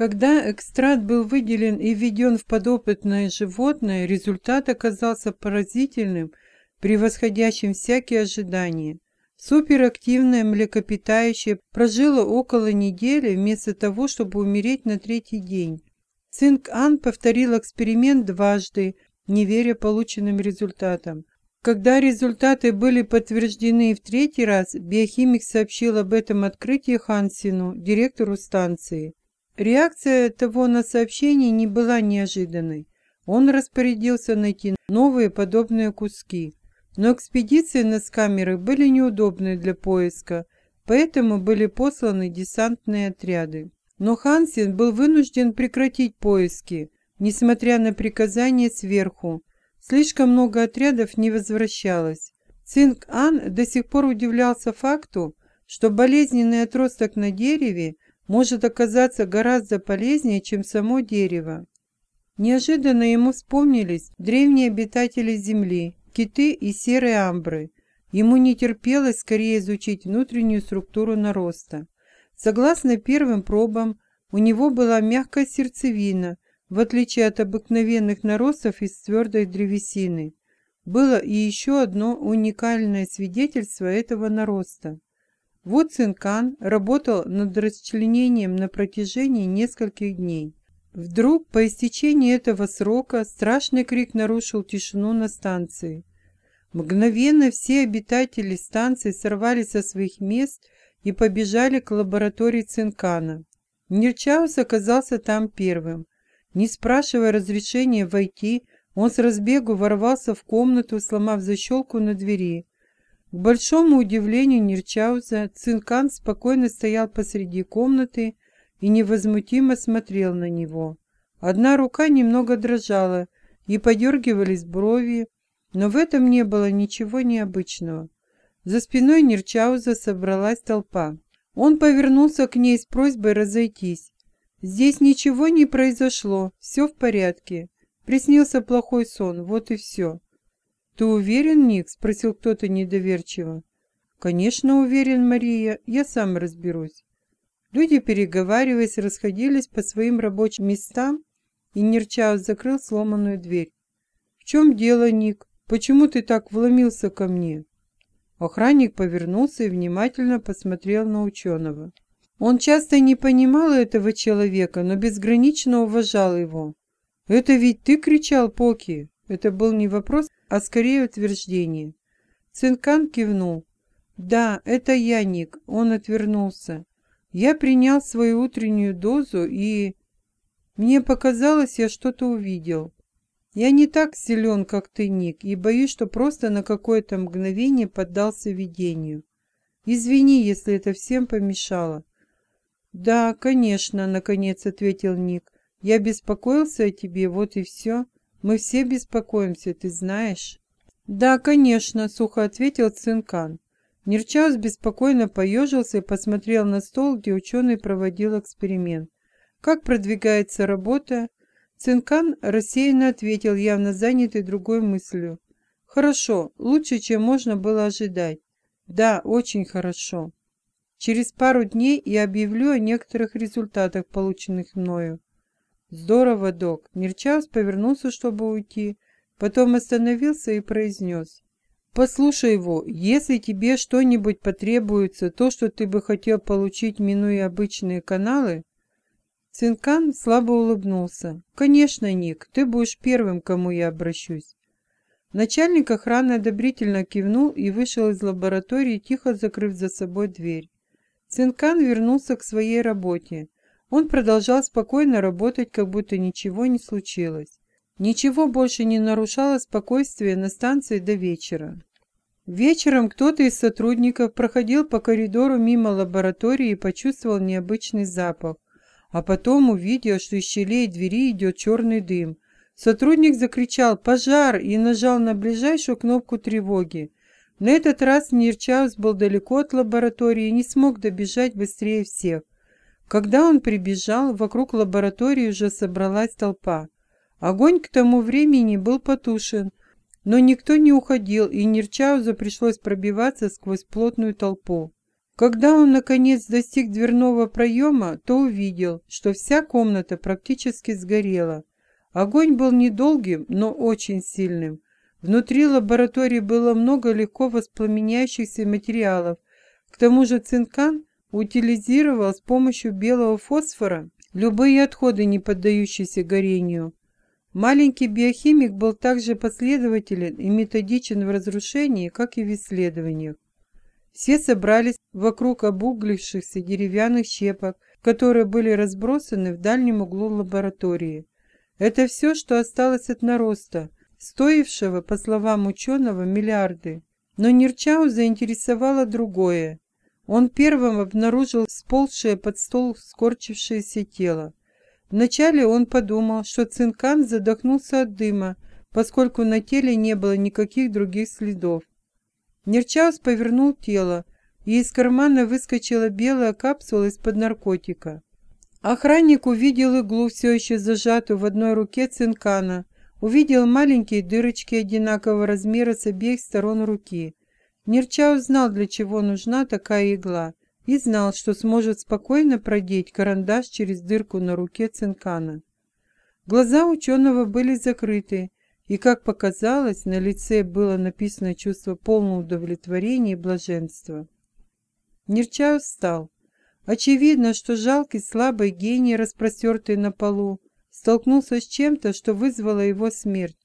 Когда экстракт был выделен и введен в подопытное животное, результат оказался поразительным, превосходящим всякие ожидания. Суперактивное млекопитающее прожило около недели вместо того, чтобы умереть на третий день. Цинк-Ан повторил эксперимент дважды, не веря полученным результатам. Когда результаты были подтверждены в третий раз, биохимик сообщил об этом открытии Хансину, директору станции. Реакция того на сообщение не была неожиданной. Он распорядился найти новые подобные куски. Но экспедиции на скамеры были неудобны для поиска, поэтому были посланы десантные отряды. Но Хансен был вынужден прекратить поиски, несмотря на приказание сверху. Слишком много отрядов не возвращалось. Цинк-Ан до сих пор удивлялся факту, что болезненный отросток на дереве может оказаться гораздо полезнее, чем само дерево. Неожиданно ему вспомнились древние обитатели Земли, киты и серые амбры. Ему не терпелось скорее изучить внутреннюю структуру нароста. Согласно первым пробам, у него была мягкая сердцевина, в отличие от обыкновенных наростов из твердой древесины. Было и еще одно уникальное свидетельство этого нароста. Вот Цинкан работал над расчленением на протяжении нескольких дней. Вдруг, по истечении этого срока, страшный крик нарушил тишину на станции. Мгновенно все обитатели станции сорвались со своих мест и побежали к лаборатории Цинкана. Нирчаус оказался там первым. Не спрашивая разрешения войти, он с разбегу ворвался в комнату, сломав защелку на двери. К большому удивлению Нирчауза, Цинкан спокойно стоял посреди комнаты и невозмутимо смотрел на него. Одна рука немного дрожала, и подергивались брови, но в этом не было ничего необычного. За спиной Нирчауза собралась толпа. Он повернулся к ней с просьбой разойтись. «Здесь ничего не произошло, все в порядке. Приснился плохой сон, вот и все». «Ты уверен, Ник?» – спросил кто-то недоверчиво. «Конечно уверен, Мария, я сам разберусь». Люди, переговариваясь, расходились по своим рабочим местам, и Нерчаус закрыл сломанную дверь. «В чем дело, Ник? Почему ты так вломился ко мне?» Охранник повернулся и внимательно посмотрел на ученого. Он часто не понимал этого человека, но безгранично уважал его. «Это ведь ты кричал, Поки?» Это был не вопрос, а скорее утверждение. Цинкан кивнул. «Да, это я, Ник». Он отвернулся. «Я принял свою утреннюю дозу и...» «Мне показалось, я что-то увидел. Я не так силен, как ты, Ник, и боюсь, что просто на какое-то мгновение поддался видению. Извини, если это всем помешало». «Да, конечно», — наконец ответил Ник. «Я беспокоился о тебе, вот и все. Мы все беспокоимся, ты знаешь». «Да, конечно», — сухо ответил Цинкан. Нерчаус беспокойно поежился и посмотрел на стол, где ученый проводил эксперимент. «Как продвигается работа?» Цинкан рассеянно ответил, явно занятый другой мыслью. «Хорошо, лучше, чем можно было ожидать». «Да, очень хорошо. Через пару дней я объявлю о некоторых результатах, полученных мною». «Здорово, док». Нерчаус повернулся, чтобы уйти, Потом остановился и произнес. «Послушай его, если тебе что-нибудь потребуется, то, что ты бы хотел получить, минуя обычные каналы...» Цинкан слабо улыбнулся. «Конечно, Ник, ты будешь первым, кому я обращусь». Начальник охраны одобрительно кивнул и вышел из лаборатории, тихо закрыв за собой дверь. Цинкан вернулся к своей работе. Он продолжал спокойно работать, как будто ничего не случилось. Ничего больше не нарушало спокойствие на станции до вечера. Вечером кто-то из сотрудников проходил по коридору мимо лаборатории и почувствовал необычный запах, а потом увидел, что из щелей двери идет черный дым. Сотрудник закричал «Пожар!» и нажал на ближайшую кнопку тревоги. На этот раз Нирчаус был далеко от лаборатории и не смог добежать быстрее всех. Когда он прибежал, вокруг лаборатории уже собралась толпа. Огонь к тому времени был потушен, но никто не уходил, и Нерчаузу пришлось пробиваться сквозь плотную толпу. Когда он, наконец, достиг дверного проема, то увидел, что вся комната практически сгорела. Огонь был недолгим, но очень сильным. Внутри лаборатории было много легко воспламеняющихся материалов. К тому же цинкан утилизировал с помощью белого фосфора любые отходы, не поддающиеся горению. Маленький биохимик был также последователен и методичен в разрушении, как и в исследованиях. Все собрались вокруг обуглившихся деревянных щепок, которые были разбросаны в дальнем углу лаборатории. Это все, что осталось от нароста, стоившего, по словам ученого, миллиарды. Но Нерчау заинтересовало другое. Он первым обнаружил сползшее под стол скорчившееся тело. Вначале он подумал, что Цинкан задохнулся от дыма, поскольку на теле не было никаких других следов. Нерчаус повернул тело, и из кармана выскочила белая капсула из-под наркотика. Охранник увидел иглу, все еще зажатую в одной руке цинкана, увидел маленькие дырочки одинакового размера с обеих сторон руки. Нерчаус знал, для чего нужна такая игла, и знал, что сможет спокойно продеть карандаш через дырку на руке цинкана. Глаза ученого были закрыты, и, как показалось, на лице было написано чувство полного удовлетворения и блаженства. Нерчаев встал. Очевидно, что жалкий слабый гений, распростертый на полу, столкнулся с чем-то, что вызвало его смерть.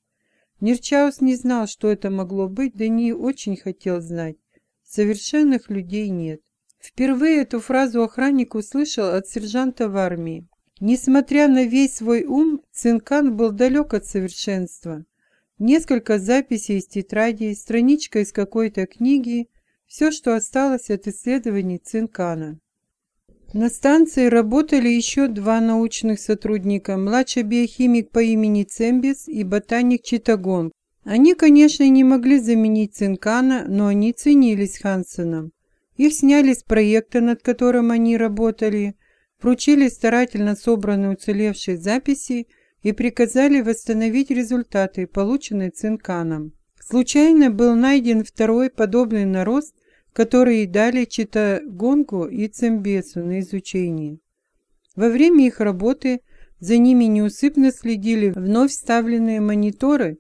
Нерчаус не знал, что это могло быть, да не очень хотел знать. Совершенных людей нет. Впервые эту фразу охранник услышал от сержанта в армии. Несмотря на весь свой ум, Цинкан был далек от совершенства. Несколько записей из тетради, страничка из какой-то книги, все, что осталось от исследований Цинкана. На станции работали еще два научных сотрудника, младший биохимик по имени Цембис и ботаник Читагонг. Они, конечно, не могли заменить Цинкана, но они ценились Хансеном. Их сняли с проекта, над которым они работали, вручили старательно собранные уцелевшие записи и приказали восстановить результаты, полученные цинканом. Случайно был найден второй подобный нарост, который дали Читагонгу и Цембесу на изучение. Во время их работы за ними неусыпно следили вновь вставленные мониторы,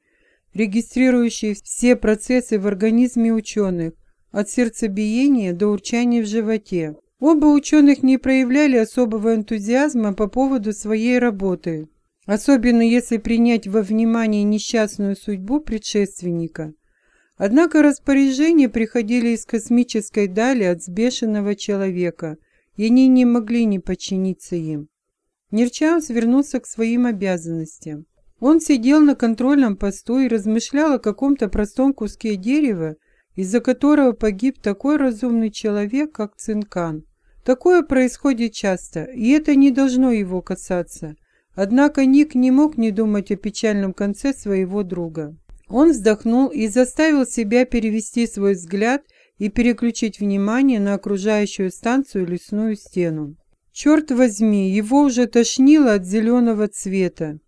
регистрирующие все процессы в организме ученых, от сердцебиения до урчания в животе. Оба ученых не проявляли особого энтузиазма по поводу своей работы, особенно если принять во внимание несчастную судьбу предшественника. Однако распоряжения приходили из космической дали от сбешенного человека, и они не могли не подчиниться им. Нерчаус вернулся к своим обязанностям. Он сидел на контрольном посту и размышлял о каком-то простом куске дерева, из-за которого погиб такой разумный человек, как Цинкан. Такое происходит часто, и это не должно его касаться. Однако Ник не мог не думать о печальном конце своего друга. Он вздохнул и заставил себя перевести свой взгляд и переключить внимание на окружающую станцию лесную стену. Черт возьми, его уже тошнило от зеленого цвета.